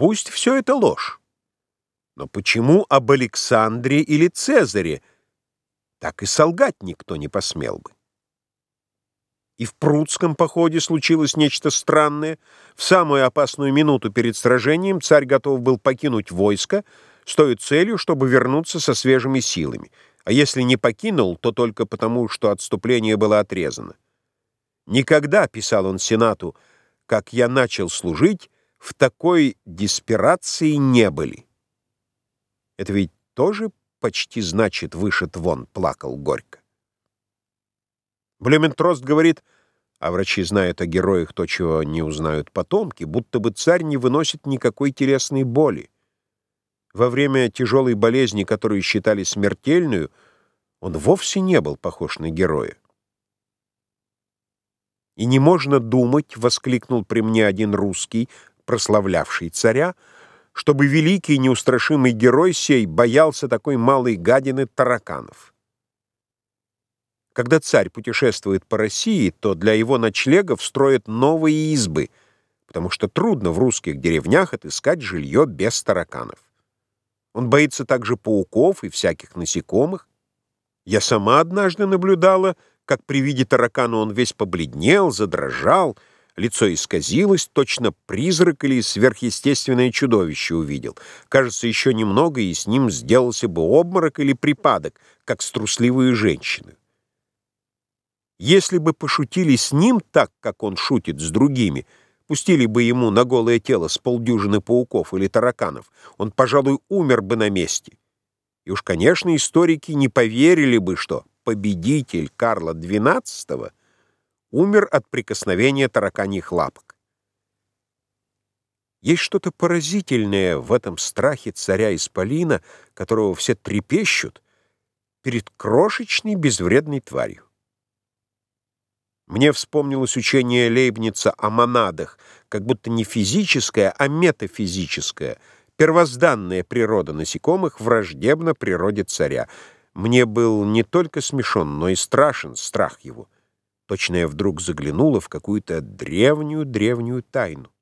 Пусть все это ложь. Но почему об Александре или Цезаре так и солгать никто не посмел бы? И в Прудском походе случилось нечто странное. В самую опасную минуту перед сражением царь готов был покинуть войско с той целью, чтобы вернуться со свежими силами. А если не покинул, то только потому, что отступление было отрезано. «Никогда», — писал он Сенату, — «как я начал служить, в такой диспирации не были». Это ведь тоже почти значит «вышед вон», — плакал горько. Блюментрост говорит, а врачи знают о героях то, чего не узнают потомки, будто бы царь не выносит никакой телесной боли. Во время тяжелой болезни, которую считали смертельную, он вовсе не был похож на героя. «И не можно думать», — воскликнул при мне один русский, прославлявший царя, чтобы великий неустрашимый герой сей боялся такой малой гадины тараканов. Когда царь путешествует по России, то для его ночлегов строят новые избы, потому что трудно в русских деревнях отыскать жилье без тараканов. Он боится также пауков и всяких насекомых. Я сама однажды наблюдала, как при виде таракана он весь побледнел, задрожал, лицо исказилось, точно призрак или сверхъестественное чудовище увидел. Кажется, еще немного, и с ним сделался бы обморок или припадок, как с трусливой женщиной. Если бы пошутили с ним так, как он шутит с другими, пустили бы ему на голое тело с полдюжины пауков или тараканов, он, пожалуй, умер бы на месте. И уж, конечно, историки не поверили бы, что победитель Карла XII умер от прикосновения тараканьих лапок. Есть что-то поразительное в этом страхе царя Исполина, которого все трепещут перед крошечной безвредной тварью. Мне вспомнилось учение Лейбница о монадах, как будто не физическая, а метафизическая, первозданная природа насекомых враждебна природе царя. Мне был не только смешон, но и страшен страх его. Точно я вдруг заглянула в какую-то древнюю-древнюю тайну.